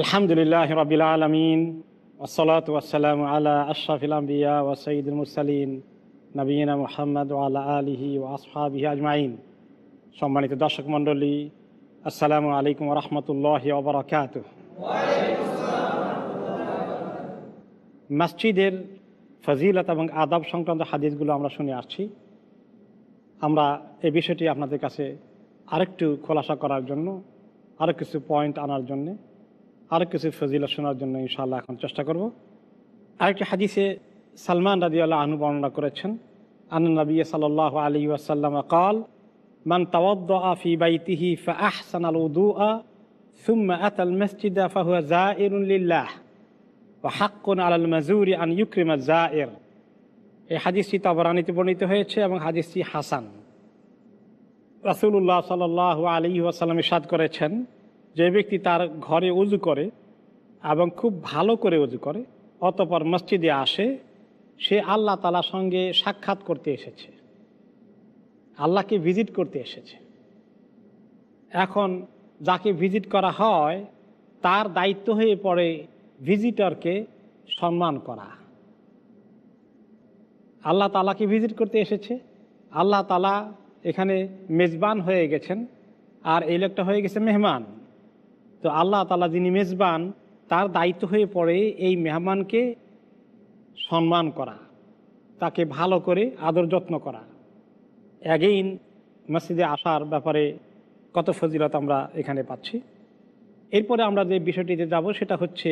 আলহামদুলিল্লাহ রবিল আলমিন ওসলাত ওয়াসালাম আলা আশরাফিল আম্বিয়া ও সঈদুল মুসালিন নবীনা মোহাম্মদ আলা আলিহি ও আসফাবিহি আজমাইন। সম্মানিত দর্শক মণ্ডলী, আসসালামু আলাইকুম রহমতুল্লাহ ওবরাকাত মসজিদের ফজিলত এবং আদাব সংক্রান্ত হাদিসগুলো আমরা শুনে আসছি। আমরা এই বিষয়টি আপনাদের কাছে আরেকটু খোলাসা করার জন্য আরও কিছু পয়েন্ট আনার জন্যে আরও কিছু ফজিলত শোনার জন্য ইনশাআল্লাহ এখন চেষ্টা করব আরেকটি হাদিসে সালমান রাজি আল্লাহ আনু বর্ণনা করেছেন আন নবী সাল আলী ওয়াসাল্লাম কাল মান তাওয়াদ্দা ফি বাইতিহি ফাহসান আল উদুআ ثم أتى المسجد فهو زائر لله وحق على المزور أن يكرم الزائر এই হাদিসটি তাবরানিতে বর্ণিত হয়েছে এবং হাদিসটি হাসান রাসুল্লাহ সাল আলী ওয়াসাল্লাম ইসাদ করেছেন যে ব্যক্তি তার ঘরে উজু করে এবং খুব ভালো করে উজু করে, অতপর মসজিদে আসে, সে আল্লাহ তালার সঙ্গে সাক্ষাৎ করতে এসেছে। আল্লাহকে ভিজিট করতে এসেছে। এখন যাকে ভিজিট করা হয়, তার দায়িত্ব হয়ে পড়ে ভিজিটরকে সম্মান করা। আল্লাহ তালাকে ভিজিট করতে এসেছে। আল্লাহ তালা এখানে মেজবান হয়ে গেছেন। আর এই লোকটা হয়ে গেছে মেহমান। তো আল্লাহ তালা যিনি মেজবান, তার দায়িত্ব হয়ে পড়ে এই মেহমানকে সম্মান করা, তাকে ভালো করে আদর যত্ন করা। অ্যাগেইন মসজিদে আসার ব্যাপারে কত ফজিলত আমরা এখানে পাচ্ছি। এরপরে আমরা যে বিষয়টিতে যাব, সেটা হচ্ছে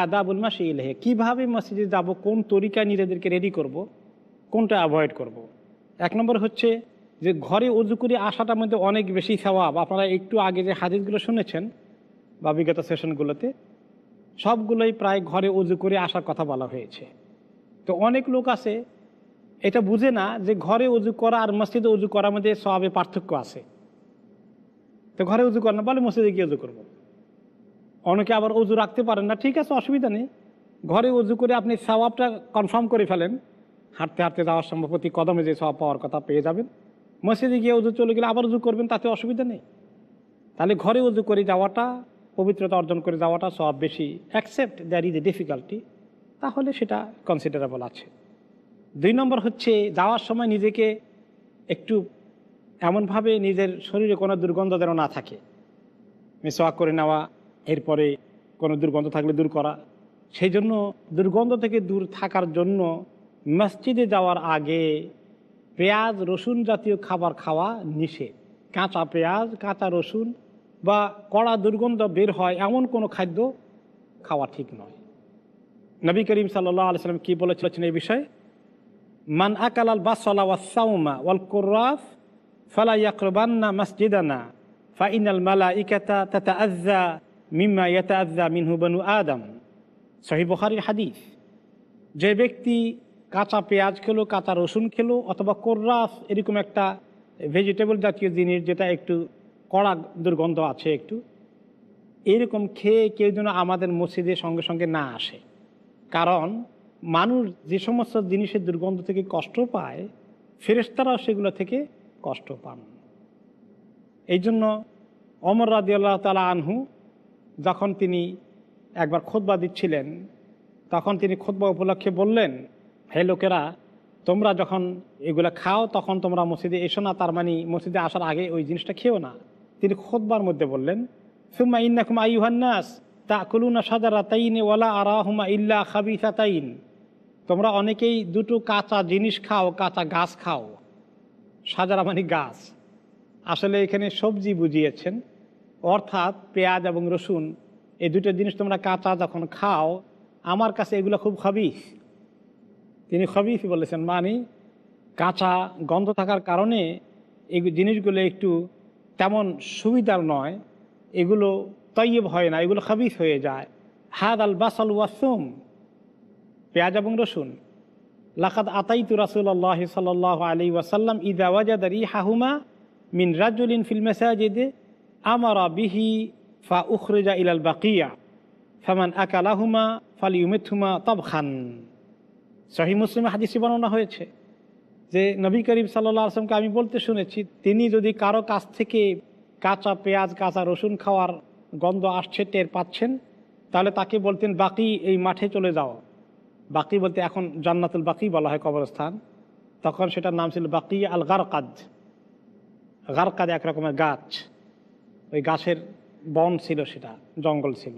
আদাবুল মাসি ইলেহে কীভাবে মসজিদে যাব, কোন তরিকায় নিজেদেরকে রেডি করব, কোনটা অ্যাভয়েড করব। এক নম্বর হচ্ছে যে ঘরে উজু করে আসাটার মধ্যে অনেক বেশি স্বভাব। আপনারা একটু আগে যে হাদিসগুলো শুনেছেন বা বিগত সেশনগুলোতে সবগুলোই প্রায় ঘরে উজু করে আসার কথা বলা হয়েছে। তো অনেক লোক আছে, এটা বুঝে না যে ঘরে উজু করা আর মসজিদে উজু করার মধ্যে সবে পার্থক্য আছে। তো ঘরে উজু করে না, বলে মসজিদে গিয়ে উজু করব। অনেকে আবার উজু রাখতে পারেন না, ঠিক আছে, অসুবিধা নেই। ঘরে উজু করে আপনি সওয়াবটা কনফার্ম করে ফেলেন। হাঁটতে হাঁটতে যাওয়ার সম্ভব প্রতি কদমে যে সব পাওয়ার কথা পেয়ে যাবেন। মসজিদে গিয়ে উজু চলে গেলে আবার উজু করবেন, তাতে অসুবিধা নেই। তাহলে ঘরে উজু করে যাওয়াটা পবিত্রতা অর্জন করে যাওয়াটা সব বেশি accept there is a difficulty তাহলে সেটা কনসিডারেবল আছে। দুই নম্বর হচ্ছে, যাওয়ার সময় নিজেকে একটু এমনভাবে নিজের শরীরে কোনো দুর্গন্ধ যেন না থাকে। মেসোয়াক করে নেওয়া, এরপরে কোনো দুর্গন্ধ থাকলে দূর করা। সেই জন্য দুর্গন্ধ থেকে দূর থাকার জন্য মসজিদে যাওয়ার আগে পেঁয়াজ, রসুন জাতীয় খাবার খাওয়া নিষেধ। কাঁচা পেঁয়াজ, কাঁচা রসুন বা কড়া দুর্গন্ধ বের হয় এমন কোনো খাদ্য খাওয়া ঠিক নয়। নবী করিম সাল্লাহ আলসালাম কী বলেছিলেন এই বিষয়ে? মান আকাল আল বাসলা ওয়াসাউমা ওয়াল কোর্রাফ ফালা ইয়াকরবান্না মসজিদানা ফাইনাল মালা ইকাতা তাতা আজ্জা মিম্মা ইয়াতা আজ্জা মিনহু বনু আদম। সহি বখারির হাদিস। যে ব্যক্তি কাঁচা পেঁয়াজ খেলো, কাঁচা রসুন খেলো অথবা কোর্রাফ এরকম একটা ভেজিটেবল জাতীয় জিনিস যেটা একটু কড়া দুর্গন্ধ আছে একটু। এরকম খেয়ে কেউ যেন আমাদের মসজিদের সঙ্গে সঙ্গে না আসে। কারণ মানুষ যে সমস্ত জিনিসের দুর্গন্ধ থেকে কষ্ট পায় ফেরেস্তারাও সেগুলো থেকে কষ্ট পান। এই জন্য অমর রাজি আল্লাহ তালা আনহু যখন তিনি একবার খোদবা দিচ্ছিলেন, তখন তিনি খোদবা উপলক্ষে বললেন, হে লোকেরা, তোমরা যখন এগুলো খাও, তখন তোমরা মসজিদে এসো না। তার মানে মসজিদে আসার আগে ওই জিনিসটা খেও না। তিনি খোদবার মধ্যে বললেন, সুম্মা ইন্নাকুম আইহান্নাস তা কুলুনা সাজারা তাইনে ওয়ালা আরাহুমা ইল্লা খাবিসা তাইন তোমরা অনেকেই দুটো কাঁচা জিনিস খাও, কাঁচা গাছ খাও। সাজারা মানে গাছ। আসলে এখানে সবজি বুঝিয়েছেন, অর্থাৎ পেঁয়াজ এবং রসুন, এই দুটো জিনিস তোমরা কাঁচা যখন খাও, আমার কাছে এগুলো খুব খবিস তিনি খবিস বলেছেন মানে কাঁচা গন্ধ থাকার কারণে এই জিনিসগুলো একটু তেমন সুবিধার নয়, এগুলো তৈব হয় না, এগুলো খাবিস হয়ে যায়। হাদ আল বাসাল ওয়াসুম পেঁয়াজ এবং রসুন। লাখাদ আতাইতু রাসুল্লাহ সাল আলী ওয়াসাল্লাম ইদা ওয়াজাদ হাহুমা মিন রাজুলিন ফিল মেসাজিদে আমারা বিহি ফা উখরেজা ইলাল বাকিয়া, ফামান আকালাহুমা ফালিউমেথুমা তবখান। সহি মুসলিম হাদিসি বর্ণনা হয়েছে। যে নবী করিম সাল্লাহ আসলামকে আমি বলতে শুনেছি, তিনি যদি কারও কাছ থেকে কাঁচা পেঁয়াজ, কাঁচা রসুন খাওয়ার গন্ধ আসছে, টের পাচ্ছেন, তাহলে তাকে বলতেন, বাকি এই মাঠে চলে যাও। বাকি বলতে এখন জান্নাতুল বাকি বলা হয় কবরস্থান। তখন সেটার নাম ছিল বাকি আল গারকাদ গারকাদ এক রকমের গাছ। ওই গাছের বন ছিল সেটা, জঙ্গল ছিল।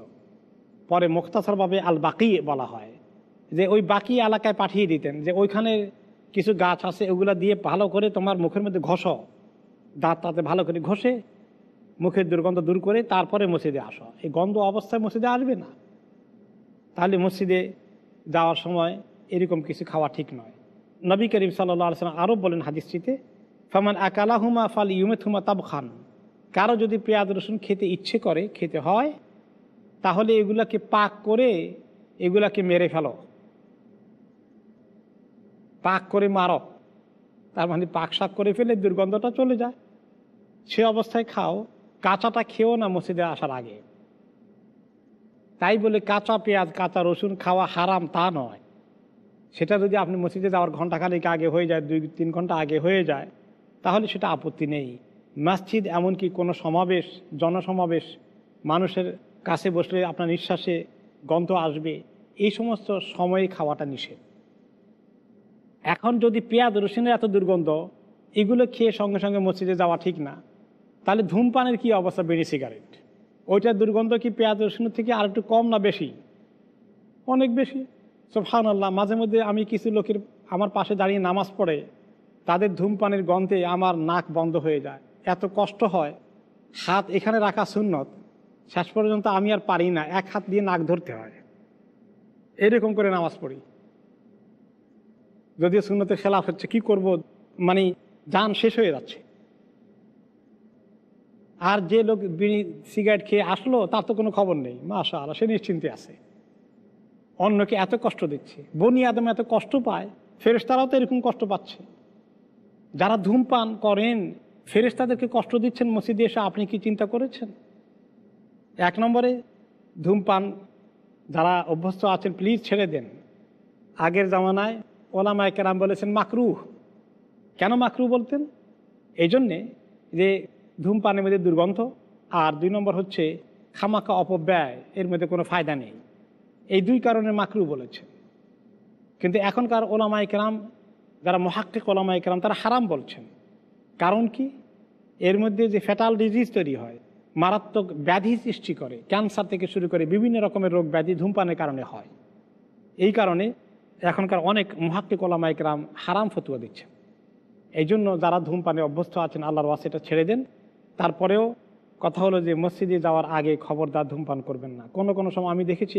পরে মুক্তাসরভাবে আল বাকি বলা হয়। যে ওই বাকি এলাকায় পাঠিয়ে দিতেন, যে ওইখানে কিছু গাছ আছে, ওগুলা দিয়ে ভালো করে তোমার মুখের মধ্যে ঘষ। দাঁত তাতে ভালো করে ঘষে মুখের দুর্গন্ধ দূর করে তারপরে মসজিদে আসো। এই গন্ধ অবস্থায় মসজিদে আসবে না। তাহলে মসজিদে যাওয়ার সময় এরকম কিছু খাওয়া ঠিক নয়। নবী করিম সাল্লাহ সাল্লাম আরও বলেন হাদিসটিতে, ফামান আকালাহুমা ফাল ইউমেথুমা তাব খান কারও যদি পেঁয়াজ, রসুন খেতে ইচ্ছে করে, খেতে হয়, তাহলে এগুলাকে পাক করে এগুলাকে মেরে ফেলো। পাক করে মারো। তার মানে পাক শাক করে ফেলে দুর্গন্ধটা চলে যায়। সে অবস্থায় খাও। কাঁচাটা খেও না মসজিদে আসার আগে। তাই বলে কাঁচা পেঁয়াজ, কাঁচা রসুন খাওয়া হারাম তা নয়। সেটা যদি আপনি মসজিদে যাওয়ার ঘন্টাখানিক আগে হয়ে যায়, দুই, তিন ঘণ্টা আগে হয়ে যায়, তাহলে সেটা আপত্তি নেই। মসজিদ এমনকি কোনো সমাবেশ, জনসমাবেশ, মানুষের কাছে বসলে আপনার নিঃশ্বাসে গন্ধ আসবে। এই সমস্ত সময়ে খাওয়াটা নিষেধ। এখন যদি পেঁয়াজ, রসুনের এত দুর্গন্ধ, এগুলো খেয়ে সঙ্গে সঙ্গে মসজিদে যাওয়া ঠিক না, তাহলে ধূমপানের কি অবস্থা বেড়ে সিগারেট? ওইটার দুর্গন্ধ কি পেঁয়াজ, রসুনের থেকে আর একটু কম না বেশি? অনেক বেশি। সোফান আল্লাহ মাঝে মধ্যে আমি কিছু লোকের আমার পাশে দাঁড়িয়ে নামাজ পড়ে, তাদের ধূমপানের গন্ধে আমার নাক বন্ধ হয়ে যায়। এত কষ্ট হয়। হাত এখানে রাখা সুন্নত। শেষ পর্যন্ত আমি আর পারি না। এক হাত দিয়ে নাক ধরতে হয়। এরকম করে নামাজ পড়ি। যদিও সুন্নতের খেলাফ হচ্ছে, কি করব? মানে যান শেষ হয়ে যাচ্ছে। আর যে লোক বিড়ি, সিগারেট খেয়ে আসলো, তার তো কোনো খবর নেই। মাশা আল্লাহ সে নিশ্চিন্তে আছে। অন্যকে এত কষ্ট দিচ্ছে, বনি আদম এত কষ্ট পায়, ফেরেশতারাও তো এরকম কষ্ট পাচ্ছে। যারা ধূমপান করেন, ফেরেশতাদেরকে কষ্ট দিচ্ছেন মসজিদে এসে, আপনি কি চিন্তা করেছেন? এক নম্বরে, ধূমপান, যারা অভ্যস্ত আছেন প্লিজ ছেড়ে দেন। আগের জামানায় ওলামায় কেরাম বলেছেন মাকরু কেন মাকরু বলতেন? এই জন্যে যে ধূমপানের মধ্যে দুর্গন্ধ, আর দুই নম্বর হচ্ছে খামাখা অপব্যয়, এর মধ্যে কোনো ফায়দা নেই। এই দুই কারণে মাকরু বলেছে কিন্তু এখনকার ওলামাই কেরাম, যারা মহাক্কিক ওলামাই কেরাম, তারা হারাম বলছেন। কারণ কি? এর মধ্যে যে ফ্যাটাল ডিজিজ তৈরি হয়, মারাত্মক ব্যাধি সৃষ্টি করে, ক্যান্সার থেকে শুরু করে বিভিন্ন রকমের রোগ ব্যাধি ধূমপানের কারণে হয়। এই কারণে এখনকার অনেক মহাক্কিক ওলামাই কেরাম হারাম ফতুয়া দিচ্ছে। এই জন্য যারা ধূমপানে অভ্যস্ত আছেন, আল্লাহর ওয়াসিটা ছেড়ে দেন। তারপরেও কথা হলো যে, মসজিদে যাওয়ার আগে খবরদার ধূমপান করবেন না। কোনো কোনো সময় আমি দেখেছি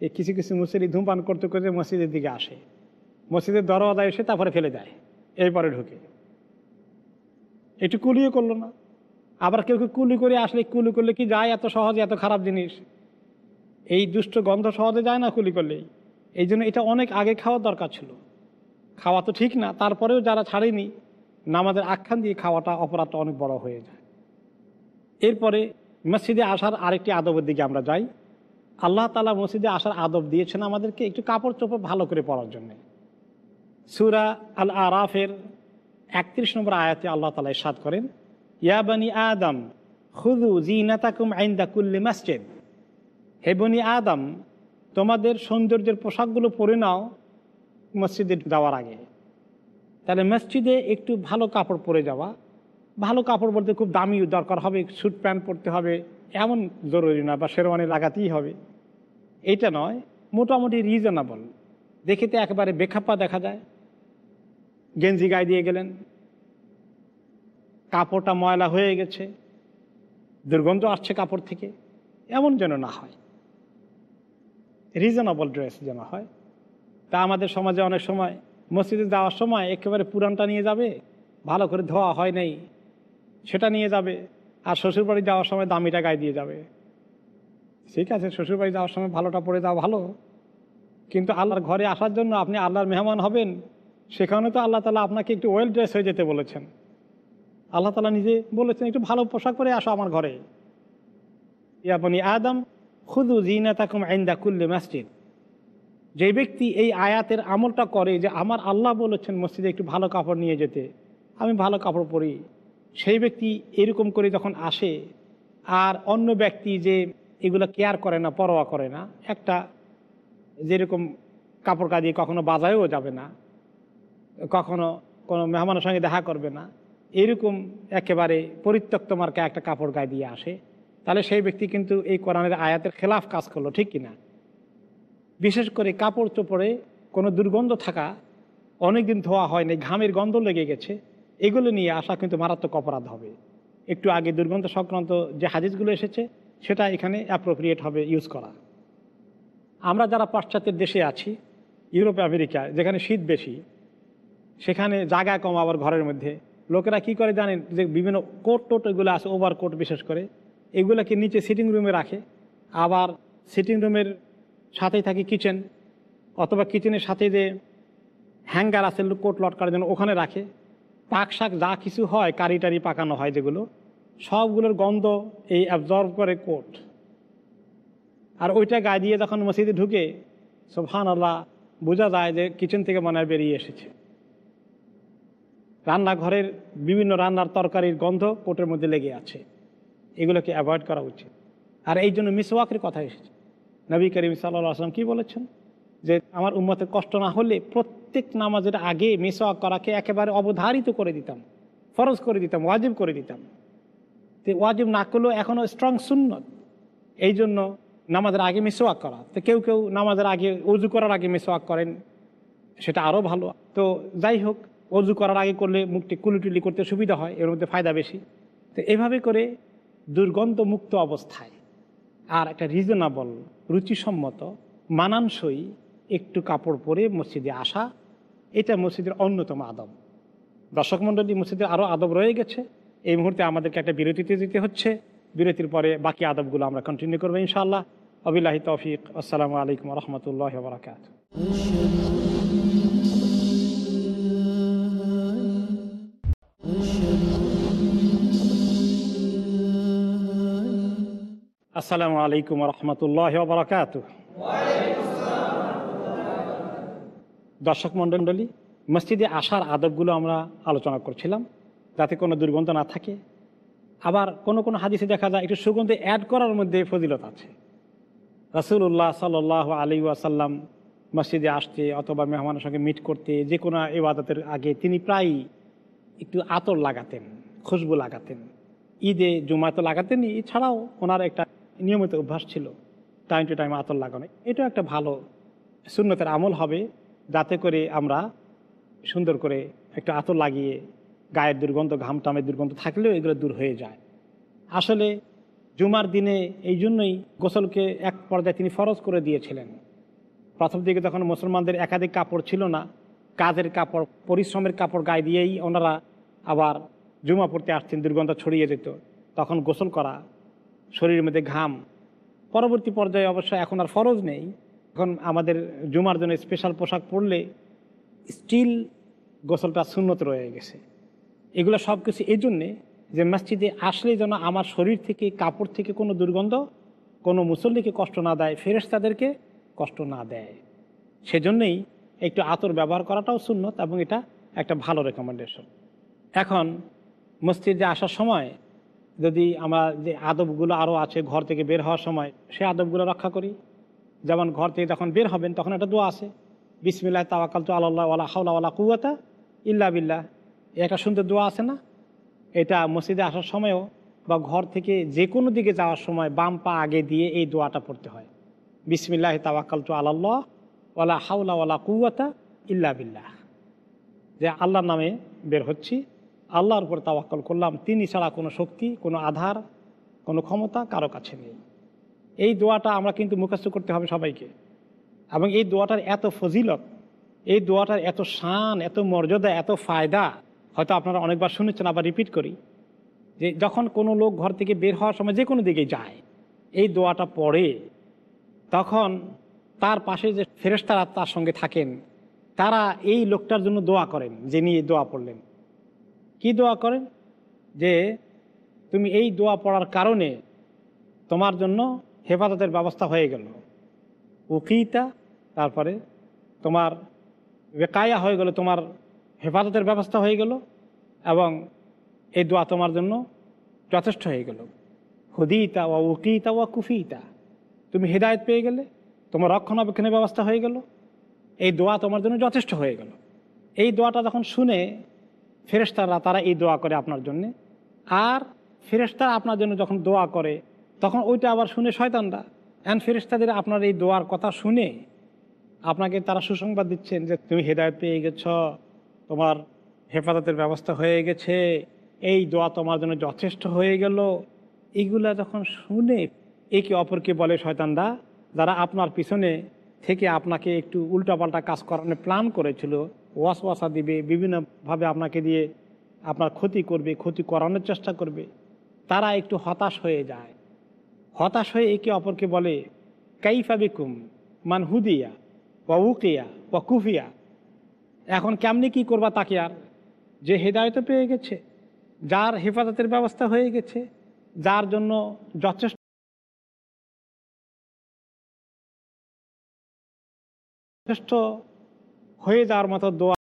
এই কিছু কিছু মুসলি ধূমপান করতে করতে মসজিদের দিকে আসে। মসজিদের দরওয়াজায় এসে তারপরে ফেলে দেয়, এরপরে ঢুকে। একটু কুলিও করল না। আবার কেউ কেউ কুলি করে আসলে কুলি করলে কি যায়? এত সহজে, এত খারাপ জিনিস। এই দুষ্ট গন্ধ সহজে যায় না কুলি করলেই। এই জন্য এটা অনেক আগে খাওয়ার দরকার ছিল। খাওয়া তো ঠিক না, তারপরেও যারা ছাড়েনি, নামাজের আখ্যান দিয়ে খাওয়াটা অপরাধটা অনেক বড় হয়ে যায়। এরপরে মসজিদে আসার আরেকটি আদবের দিকে আমরা যাই। আল্লাহ তালা মসজিদে আসার আদব দিয়েছেন আমাদেরকে একটু কাপড় চোপড় ভালো করে পরার জন্যে। সুরা আল আরাফের একত্রিশ নম্বর আয়াতে আল্লাহ তালা ইসাদ করেন ইয়াবানি আদম খুদু জিনাতাকুম আইন্দা কুল্লি মসজিদ। হেবনি আদম তোমাদের সৌন্দর্যের পোশাকগুলো পরে নাও মসজিদে যাওয়ার আগে। তাহলে মসজিদে একটু ভালো কাপড় পরে যাওয়া। ভালো কাপড় বলতে খুব দামি দরকার হবে, স্যুট প্যান্ট পরতে হবে, এমন জরুরি না বা শেরওয়ানি লাগাতেই হবে। এইটা নয়, মোটামুটি রিজনেবল দেখে তো একেবারে বেখাপ্পা দেখা যায়। গেঞ্জি গায়ে দিয়ে গেলেন। কাপড়টা ময়লা হয়ে গেছে। দুর্গন্ধ আসছে কাপড় থেকে। এমন যেন না হয়। রিজনেবল ড্রেস যেন হয়। তা আমাদের সমাজে অনেক সময় মসজিদে যাওয়ার সময় একেবারে পুরানটা নিয়ে যাবে, ভালো করে ধোয়া হয় নাই, সেটা নিয়ে যাবে, আর শ্বশুরবাড়ি যাওয়ার সময় দামিটা গায়ে দিয়ে যাবে। ঠিক আছে, শ্বশুরবাড়ি যাওয়ার সময় ভালোটা পরে যাওয়া ভালো, কিন্তু আল্লাহর ঘরে আসার জন্য আপনি আল্লাহর মেহমান হবেন, সেখানে তো আল্লাহ তালা আপনাকে একটু ওয়েল ড্রেস হয়ে যেতে বলেছেন। আল্লাহ তালা নিজে বলেছেন, একটু ভালো পোশাক পরে আসো আমার ঘরে। ইয়াবনি আদম খুদু জিনা তাকুম আইন্দা কুল্লে মসজিদ। যে ব্যক্তি এই আয়াতের আমলটা করে যে আমার আল্লাহ বলেছেন মসজিদে একটু ভালো কাপড় নিয়ে যেতে, আমি ভালো কাপড় পরি, সেই ব্যক্তি এরকম করে যখন আসে, আর অন্য ব্যক্তি যে এগুলো কেয়ার করে না, পরোয়া করে না, একটা যেরকম কাপড় কাজিয়ে কখনো বাজায়ও যাবে না, কখনো কোনো মেহমানের সঙ্গে দেখা করবে না, এরকম একেবারে পরিত্যক্ত মার্কা একটা কাপড় গায়ে দিয়ে আসে। তাহলে সেই ব্যক্তি কিন্তু এই কোরআনের আয়াতের খেলাফ কাজ করল, ঠিক কিনা? বিশেষ করে কাপড় চোপড়ে কোনো দুর্গন্ধ থাকা, অনেকদিন ধোয়া হয়নি, ঘামের গন্ধ লেগে গেছে, এগুলো নিয়ে আসা কিন্তু মারাত্মক অপরাধ হবে। একটু আগে দুর্গন্ধ সংক্রান্ত যে হাদিসগুলো এসেছে, সেটা এখানে অ্যাপ্রোপ্রিয়েট হবে ইউজ করা। আমরা যারা পাশ্চাত্যের দেশে আছি, ইউরোপ, আমেরিকা, যেখানে শীত বেশি, সেখানে জায়গা কম আবার ঘরের মধ্যে, লোকেরা কি করে জানেন যে বিভিন্ন কোট টোট এগুলো আছে ওভার কোট বিশেষ করে এগুলোকে নিচে সিটিং রুমে রাখে। আবার সিটিং রুমের সাথেই থাকে কিচেন অথবা কিচেনের সাথে যে হ্যাঙ্গার আছে কোট লটকার জন্য ওখানে রাখে। পাক শাক যা কিছু হয়, কারি টারি পাকানো হয় যেগুলো, সবগুলোর গন্ধ এই অ্যাবজর্ভ করে কোট আর ওইটা গায়ে দিয়ে যখন মসজিদে ঢুকে সোফান আল্লাহ বোঝা যায় যে কিচেন থেকে মনে হয় বেরিয়ে এসেছে। রান্নাঘরের বিভিন্ন রান্নার তরকারির গন্ধ কোটের মধ্যে লেগে আছে। এগুলোকে অ্যাভয়েড করা উচিত। আর এই জন্য মিসওয়াকের কথা এসেছে। নবী করিম সাল্লাহ আসলাম কী বলেছেন? যে আমার উম্মতের কষ্ট না হলে প্রত্যেক নামাজের আগে মিসওয়াক করাকে একেবারে অবধারিত করে দিতাম। ফরজ করে দিতাম, ওয়াজিব করে দিতাম। তো ওয়াজিব না করলেও এখনও স্ট্রং সুন্নত। এই জন্য নামাজের আগে মিসওয়াক করা। তো কেউ কেউ নামাজের আগে অজু করার আগে মিসওয়াক করেন, সেটা আরও ভালো। তো যাই হোক, অজু করার আগে করলে মুখটি কুলিটুলি করতে সুবিধা হয়, এর মধ্যে ফায়দা বেশি। তো এভাবে করে দুর্গন্ধ মুক্ত অবস্থায়। আর একটা রিজনেবল রুচিসম্মত, মানানসই একটু কাপড় পরে মসজিদে আসা, এটা মসজিদের অন্যতম আদব। দর্শক মণ্ডলী মসজিদের আরও আদব রয়ে গেছে। এই মুহূর্তে আমাদেরকে একটা বিরতিতে দিতে হচ্ছে। বিরতির পরে বাকি আদবগুলো আমরা কন্টিনিউ করব ইনশাআল্লাহ। আবিল্লাহি তৌফিক। আসসালামু আলাইকুম রহমতুল্লাহ বরাকাত আসসালামু আলাইকুম রহমতুল্লাহ বরাকাত দর্শক মণ্ডলী, মসজিদে আসার আদবগুলো আমরা আলোচনা করছিলাম, যাতে কোনো দুর্গন্ধ না থাকে। আবার কোনো কোনো হাদিসে দেখা যায় একটু সুগন্ধি অ্যাড করার মধ্যে ফজিলত আছে। রাসুল্লাহ সাল আলী ওয়াসাল্লাম মসজিদে আসতে অথবা মেহমানের সঙ্গে মিট করতে যে কোনো ইবাদতের আগে তিনি প্রায় একটু আতর লাগাতেন, খুশবু লাগাতেন। ঈদে জুমায় তো লাগাতেনই, এছাড়াও ওনার একটা নিয়মিত অভ্যাস ছিল। টাইম টু টাইম আতর লাগানো। এটাও একটা ভালো শূন্যতের আমল হবে যাতে করে আমরা সুন্দর করে একটা আতর লাগিয়ে গায়ের দুর্গন্ধ, ঘাম, টামের দুর্গন্ধ থাকলেও এগুলো দূর হয়ে যায়। আসলে জুমার দিনে এই জন্যই গোসলকে এক পর্যায়ে তিনি ফরজ করে দিয়েছিলেন। প্রথম দিকে যখন মুসলমানদের একাধিক কাপড় ছিল না, কাজের কাপড়, পরিশ্রমের কাপড় গায়ে দিয়েই ওনারা আবার জুমা পড়তে আসতেন, দুর্গন্ধ ছড়িয়ে যেত। তখন গোসল করা শরীরের মধ্যে ঘাম। পরবর্তী পর্যায়ে অবশ্য এখন আর ফরজ নেই। এখন আমাদের জুমার জন্য স্পেশাল পোশাক পরলে স্টিল গোসলটা শূন্যত রয়ে গেছে। এগুলো সব কিছু এই জন্যে যে মসজিদে আসলে যেন আমার শরীর থেকে, কাপড় থেকে কোনো দুর্গন্ধ, কোনো মুসল্লিকে কষ্ট না দেয় ফেরেস তাদেরকে কষ্ট না দেয়। সেজন্যই একটু আতর ব্যবহার করাটাও সুন্নত এবং এটা একটা ভালো রেকমেন্ডেশন এখন মসজিদে আসার সময় যদি আমরা যে আদবগুলো আরও আছে ঘর থেকে বের হওয়ার সময়, সে আদবগুলো রক্ষা করি। যেমন ঘর থেকে যখন বের হবেন, তখন একটা দোয়া আছে, বিসমিল্লাহ তাওয়াকাল তো আল্লাহ হাওলা ওয়ালা কুয়াতা ইল্লা বিল্লাহ। একটা সুন্দর দোয়া আছে না? এটা মসজিদে আসার সময়ও বা ঘর থেকে যে কোনো দিকে যাওয়ার সময় বাম পা আগে দিয়ে এই দোয়াটা পড়তে হয়। বিসমিল্লাহ তাওয়াকাল তো আল্লাহ, ওয়ালা হাওলা ওয়ালা কুয়াতা ইল্লা বিল্লাহ। যে আল্লাহর নামে বের হচ্ছি আল্লাহর উপর তাওয়াক্কল করলাম, তিনি ছাড়া কোনো শক্তি, কোনো আধার, কোনো ক্ষমতা কারও কাছে নেই। এই দোয়াটা আমরা কিন্তু মুখস্থ করতে হবে সবাইকে। এবং এই দোয়াটার এত ফজিলত, এই দোয়াটার এত শান, এত মর্যাদা, এত ফায়দা, হয়তো আপনারা অনেকবার শুনেছেন, আবার রিপিট করি, যে যখন কোনো লোক ঘর থেকে বের হওয়ার সময় যে কোনো দিকে যায়, এই দোয়াটা পড়ে, তখন তার পাশে যে ফেরেস্তারা তার সঙ্গে থাকেন, তারা এই লোকটার জন্য দোয়া করেন যে নিয়ে দোয়া পড়লেন। কি দোয়া করেন? যে তুমি এই দোয়া পড়ার কারণে তোমার জন্য হেফাজতের ব্যবস্থা হয়ে গেল। উকিতা, তারপরে তোমার বেকায়া হয়ে গেল, তোমার হেফাজতের ব্যবস্থা হয়ে গেল এবং এই দোয়া তোমার জন্য যথেষ্ট হয়ে গেল। হুদিতা ওয়া উকিতা ওয়া কুফিতা। তুমি হেদায়ত পেয়ে গেলে, তোমার রক্ষণাবেক্ষণের ব্যবস্থা হয়ে গেল। এই দোয়া তোমার জন্য যথেষ্ট হয়ে গেল। এই দোয়াটা যখন শুনে ফেরেস্তারা তারা এই দোয়া করে আপনার জন্য। আর ফেরেস্তারা আপনার জন্য যখন দোয়া করে, তখন ওইটা আবার শুনে শয়তানরা। অ্যান্ড ফেরেস্তাদের আপনার এই দোয়ার কথা শুনে আপনাকে তারা সুসংবাদ দিচ্ছেন যে, তুমি হেদায়ত পেয়ে গেছ, তোমার হেফাজতের ব্যবস্থা হয়ে গেছে, এই দোয়া তোমার জন্য যথেষ্ট হয়ে গেল। এগুলা যখন শুনে একে অপরকে বলে শয়তানরা, যারা আপনার পিছনে থেকে আপনাকে একটু উল্টাপাল্টা কাজ করানোর প্ল্যান করেছিল ওয়াস ওয়াসা দিবে, বিভিন্নভাবে আপনাকে দিয়ে আপনার ক্ষতি করবে, ক্ষতি করানোর চেষ্টা করবে। তারা একটু হতাশ হয়ে যায়। হতাশ হয়ে একে অপরকে বলে, কাইফা বিকুম, মান হুদিয়া বা উকিয়া বা কুফিয়া। এখন কেমনি কি করবা তাকে আর? যে হেদায়ত পেয়ে গেছে, যার হেফাজতের ব্যবস্থা হয়ে গেছে, যার জন্য যথেষ্ট যথেষ্ট হয়ে যাওয়ার মতো দোয়া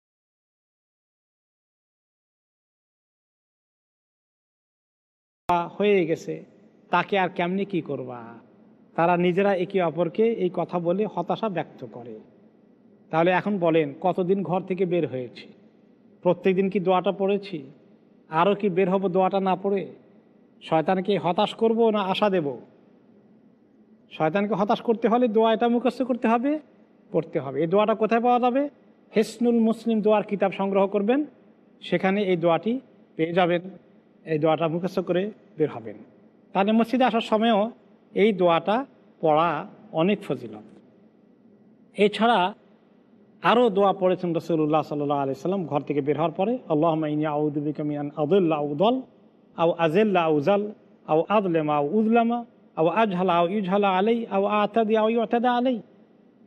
হয়ে গেছে, তাকে আর কেমনি কি করবা? তারা নিজেরা একে অপরকে এই কথা বলে হতাশা ব্যক্ত করে। তাহলে এখন বলেন, কতদিন ঘর থেকে বের হয়েছি? প্রত্যেক দিন কি দোয়াটা পড়েছি? আরও কি বের হব দোয়াটা না পড়ে? শয়তানকে হতাশ করব না আশা দেব? শয়তানকে হতাশ করতে হলে দোয়া এটা মুখস্থ করতে হবে। পড়তে হবে। এই দোয়াটা কোথায় পাওয়া যাবে? হেসনুল মুসলিম দোয়ার কিতাব সংগ্রহ করবেন। সেখানে এই দোয়াটি পেয়ে যাবেন। এই দোয়াটা মুখস্থ করে বের হবেন। তাহলে মসজিদে আসার সময়ও এই দোয়াটা পড়া অনেক ফজিলত। এছাড়া আরও দোয়া পড়েছেন রসুল্লাহ সাল্লাহ আলি সাল্লাম ঘর থেকে বের হওয়ার পরে আল্লাহ মাইনি আউদ্দিকামিয়ান আদুল্লাহ উদল আউ আজেল্লা আউজাল আউ আদলেমা আউ উজলামা আউ আজহালা আউ ইজহালা আলাই আউ আতাদি আউ ইতাদা আলাই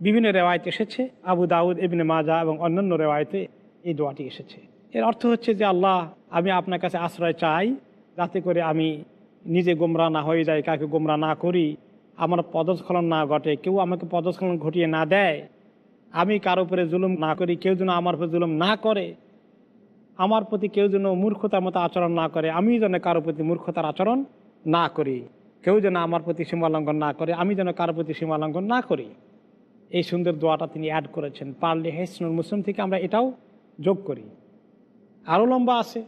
বিভিন্ন রেওয়ায়ত এসেছে। আবু দাউদ, ইবনে মাজা এবং অন্যান্য রেওয়ায়তে এই দোয়াটি এসেছে। এর অর্থ হচ্ছে যে, আল্লাহ, আমি আপনার কাছে আশ্রয় চাই। যাতে করে আমি নিজে গোমরা না হয়ে যাই কাকে গোমরা না করি। আমার পদস্খলন না ঘটে, কেউ আমাকে পদস্খলন ঘটিয়ে না দেয়। আমি কারও উপরে জুলুম না করি, কেউ যেন আমার উপরে জুলুম না করে। আমার প্রতি কেউ যেন মূর্খতার মতো আচরণ না করে, আমি যেন কারও প্রতি মূর্খতার আচরণ না করি। কেউ যেন আমার প্রতি সীমালঙ্ঘন না করে, আমি যেন কারও প্রতি সীমালঙ্ঘন না করি। এই সুন্দর দোয়াটা তিনি অ্যাড করেছেন। পারলে হেসনুল মুসলিম থেকে আমরা এটাও যোগ করি। আরও লম্বা আছে।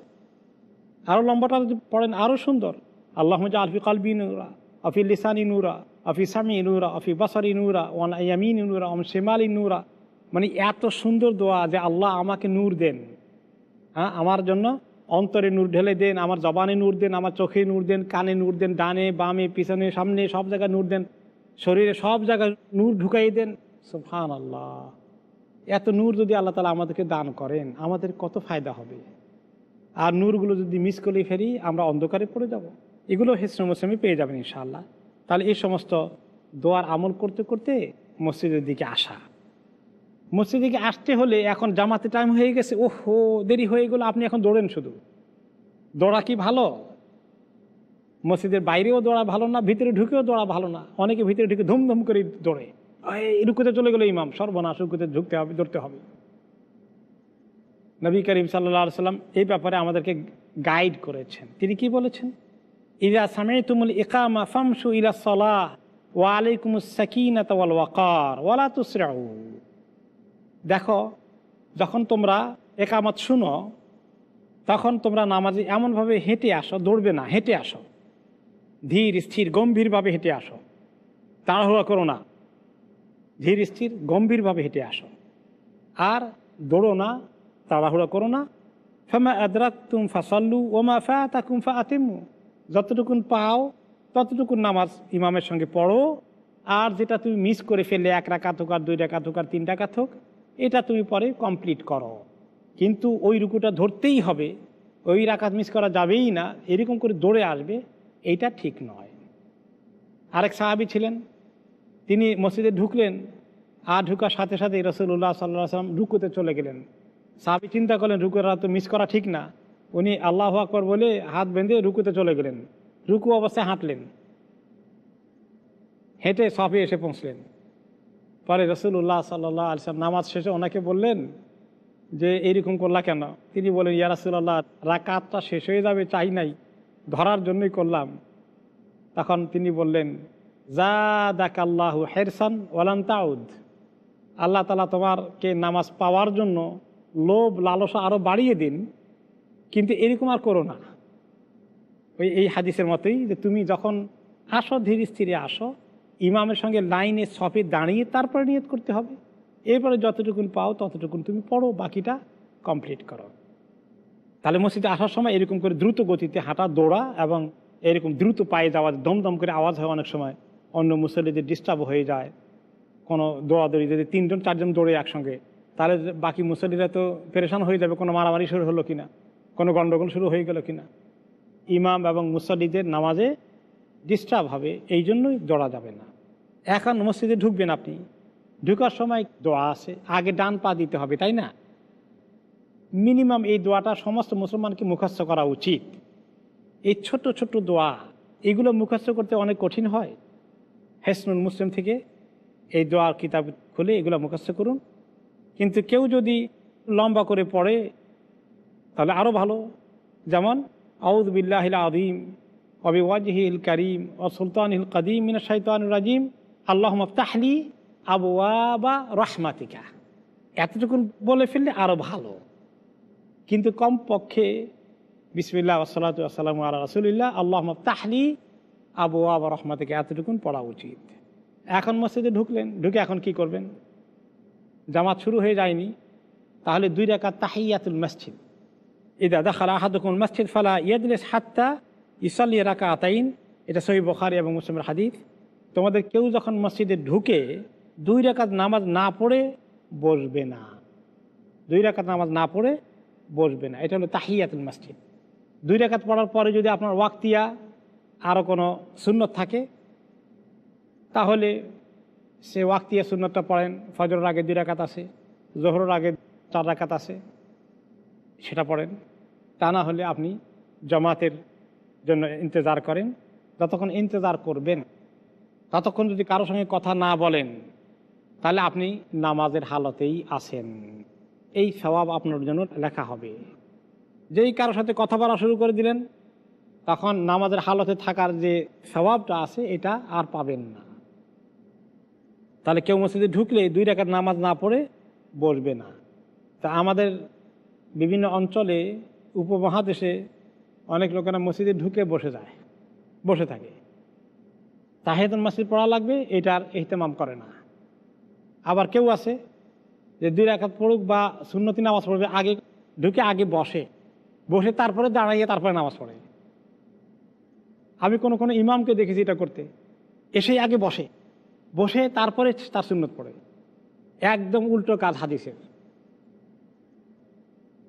আরও লম্বাটা যদি পড়েন আরও সুন্দর। আল্লাহ আলফি কালবি নুরা আফি লিসানি নুরা আফি সামি নুরা আফি বাসারি নুরা ওয়ান ইয়ামিন নুরা ওম শেমালি নুরা। মানে এত সুন্দর দোয়া যে আল্লাহ আমাকে নূর দেন। হ্যাঁ আমার জন্য অন্তরে নূর ঢেলে দেন, আমার জবানে নূর দেন, আমার চোখে নূর দেন, কানে নূর দেন, ডানে, বামে, পিছনে, সামনে সব জায়গায় নূর দেন। শরীরে সব জায়গায় নূর ঢুকাই দেন। সুফান আল্লাহ এত নূর যদি আল্লাহ তালা আমাদেরকে দান করেন, আমাদের কত ফায়দা হবে? আর নূরগুলো যদি মিস করে ফেরি আমরা অন্ধকারে পড়ে যাব। এগুলো হেসন মুসলিমে পেয়ে যাবেন ইনশাআল্লাহ। তাহলে এই সমস্ত দোয়ার আমল করতে করতে মসজিদের দিকে আসা। মসজিদের দিকে আসতে হলে এখন জামাতে টাইম হয়ে গেছে। ওহো, দেরি হয়ে গেলো, আপনি এখন দৌড়েন শুধু। দৌড়া কি ভালো? মসজিদের বাইরেও দৌড়া ভালো না, ভিতরে ঢুকেও দৌড়া ভালো না। অনেকে ভিতরে ঢুকে ধুমধুম করে দৌড়ে। রুকুতে চলে গেলো ইমাম। সর্বনাশ রুকুতে ঢুকতে হবে, ধরতে হবে। নবী করিম সাল্লা সাল্লাম এই ব্যাপারে আমাদেরকে গাইড করেছেন। তিনি কি বলেছেন? ইরা সামে তুমুল ইকামা ফামসু ইলা সলাহ ওয়া আলাইকুম সাকিনাত ওয়াল ওয়াকার ওয়ালা তুসরাউ। দেখো, যখন তোমরা একামত শুনো, তখন তোমরা নামাজে এমনভাবে হেঁটে আসো, দৌড়বে না, হেঁটে আসো। ধীর, স্থির, গম্ভীরভাবে হেঁটে আসো। তাড়াহুড়া করো না। ধীর স্থির, গম্ভীরভাবে হেঁটে আসো। আর দৌড়ো না, তাড়াহুড়া করো না। ফেমা আদরাক তুম ফাসাল্লু ওমা ফা তাকুম ফা আতিমু যতটুকুন পাও, ততটুকুন নামাজ ইমামের সঙ্গে পড়ো। আর যেটা তুমি মিস করে ফেললে, এক রাকাত হোক আর দুই রাকাত হোক আর তিন রাকাত হোক, এটা তুমি পরে কমপ্লিট করো। কিন্তু ওই রুকুটা ধরতেই হবে। ওই রাকাত মিস করা যাবেই না। এরকম করে দৌড়ে আসবে এইটা ঠিক নয়। আরেক সাহাবি ছিলেন তিনি মসজিদে ঢুকলেন আর ঢুকার সাথে সাথে রসুল্লাহ সাল্লাহ সাল্লাম রুকুতে চলে গেলেন। সাহাবি চিন্তা করলেন, রুকুরা তো মিস করা ঠিক না। উনি আল্লাহ আকবর বলে হাত বেঁধে রুকুতে চলে গেলেন। রুকু অবস্থায় হাঁটলেন। হেঁটে সফে এসে পৌঁছলেন। পরে রসুল্লাহ সাল্লাহ আলসালাম নামাজ শেষে ওনাকে বললেন যে এইরকম করলা কেন? তিনি বলেন ইয়া রাসুল্লাহ রাকাতটা শেষ হয়ে যাবে, চাই নাই। ধরার জন্যই করলাম। তখন তিনি বললেন হেরসান ওয়ালান তাউদ। আল্লাহ তালা তোমারকে নামাজ পাওয়ার জন্য লোভ, লালসা আরও বাড়িয়ে দিন, কিন্তু এরকম আর করো না। ওই, এই হাদিসের মতোই যে তুমি যখন আসো, ধীরে স্থিরে আসো, ইমামের সঙ্গে লাইনে সফে দাঁড়িয়ে তারপরে নিয়ত করতে হবে। এরপরে যতটুকুন পাও ততটুকুন তুমি পড়ো, বাকিটা কমপ্লিট করো। তাহলে মসজিদে আসার সময় এরকম করে দ্রুত গতিতে হাঁটা, দৌড়া এবং এরকম দ্রুত পায়ে যাওয়া, দমদম করে আওয়াজ হয় অনেক সময়। অন্য মুসল্লিদের ডিস্টার্ব হয়ে যায়, কোনো দৌড়াদৌড়ি যদি তিনজন, চারজন দৌড়ে একসঙ্গে, তাহলে বাকি মুসল্লিরা তো পেরেশান হয়ে যাবে, কোনো মারামারি শুরু হলো কিনা? কোনো গণ্ডগোল শুরু হয়ে গেল কিনা? ইমাম এবং মুসল্লিদের নামাজে ডিস্টার্ব হবে, এই জন্যই দৌড়া যাবে না। এখন মসজিদে ঢুকবেন আপনি, ঢুকার সময় দোয়া আছে, আগে ডান পা দিতে হবে, তাই না? মিনিমাম এই দোয়াটা সমস্ত মুসলমানকে মুখস্থ করা উচিত। এই ছোট্ট ছোট্ট দোয়া, এগুলো মুখস্থ করতে অনেক কঠিন হয়। হেসনুল মুসলিম থেকে এই দোয়ার কিতাব খুলে এগুলো মুখস্থ করুন। কিন্তু কেউ যদি লম্বা করে পড়ে, তাহলে আরও ভালো। যেমন আউদ বিল্লাহিল আদিম অবি ওয়াজহিল করিম ও সুলতানিল কাদিম মিনা শৈতান রাজিম আল্লাহ তাহলি আবুয়াবা রহমাতিকা। এতটুকুন বলে ফেললে আরও ভালো। কিন্তু কমপক্ষে বিসমিল্লা আসসালাতু আসসালামু আল্লাহ রসুলিল্লাহ আল্লাহ তাহলি আবু আবা রহমাতিকা এতটুকুন পড়া উচিত। এখন মসজিদে ঢুকলেন, ঢুকে এখন কি করবেন? জামাত শুরু হয়ে যায়নি। তাহলে দুই রাকাত তাহিয়াতুল মসজিদ। ইদা দেখাল আহাদুকুল মসজিদ ফালা ইয়াদলিস হাত্তা ইসাল্লি রাকা আতাইন এটা সহি বখারি এবং মুসলিমের হাদিস। তোমাদের কেউ যখন মসজিদে ঢুকে দুই রাকাত নামাজ না পড়ে বসবে না। দুই রাকাত নামাজ না পড়ে বসবে না। এটা হলো তাহিয়াতুল মসজিদ। দুই রাকাত পড়ার পরে যদি আপনার ওয়াক্তিয়া আরও কোনো সুন্নত থাকে, তাহলে সে ওয়াক্তিয়া সুন্নতটা পড়েন, ফজরের আগে দুই রাকাত আছে, জোহরের আগে চার রাকাত আছে, সেটা পড়েন। তা না হলে আপনি জমাতের জন্য ইন্তজার করেন। যতক্ষণ ইন্তজার করবেন, ততক্ষণ যদি কারও সঙ্গে কথা না বলেন, তাহলে আপনি নামাজের হালতেই আছেন। এই স্বভাব আপনার জন্য লেখা হবে। যেই কারোর সাথে কথা বলা শুরু করে দিলেন তখন নামাজের হালতে থাকার যে স্বভাবটা আছে, এটা আর পাবেন না। তাহলে কেউ মসজিদে ঢুকলে দুই রেখার নামাজ না পড়ে বসবে না। তা আমাদের বিভিন্ন অঞ্চলে, উপমহাদেশে অনেক লোকেরা মসজিদে ঢুকে বসে যায়, বসে থাকে। তাহেদুল মসজিদ পড়া লাগবে এটার এহতেমাম করে না। আবার কেউ আছে যে দুই রাখাত পড়ুক বা শূন্যতি নামাজ পড়বে, আগে ঢুকে আগে বসে বসে তারপরে দাঁড়াইয়ে তারপরে নামাজ পড়ে। আমি কোনো কোনো ইমামকে দেখেছি এটা করতে। এসেই আগে বসে। বসে তারপরে তার সুন্নত পড়ে। একদম উল্টো কাজ হাদিসের।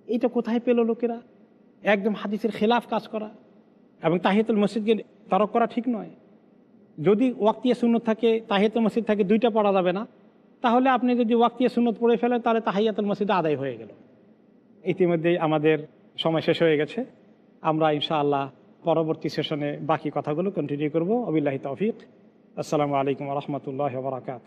এটা কোথায় পেল লোকেরা? একদম হাদিসের খেলাফ কাজ করা এবং তাহিয়াতুল মসজিদকে তরক করা ঠিক নয়। যদি ওয়াক্তিয়া সুন্নত থাকে, তাহিয়াতুল মসজিদ থাকে, দুইটা পড়া যাবে না। তাহলে আপনি যদি ওয়াক্তিয়া সুন্নত পড়ে ফেলেন, তাহলে তাহিয়াতুল মসজিদ আদায় হয়ে গেল। ইতিমধ্যেই আমাদের সময় শেষ হয়ে গেছে। আমরা ইনশাআল্লাহ পরবর্তী সেশনে বাকি কথাগুলো কন্টিনিউ করব। অবিল্লাহি তৌফিক। আসসালামু আলাইকুম রহমতুল্লাহ বারাকাত